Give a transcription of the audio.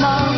my.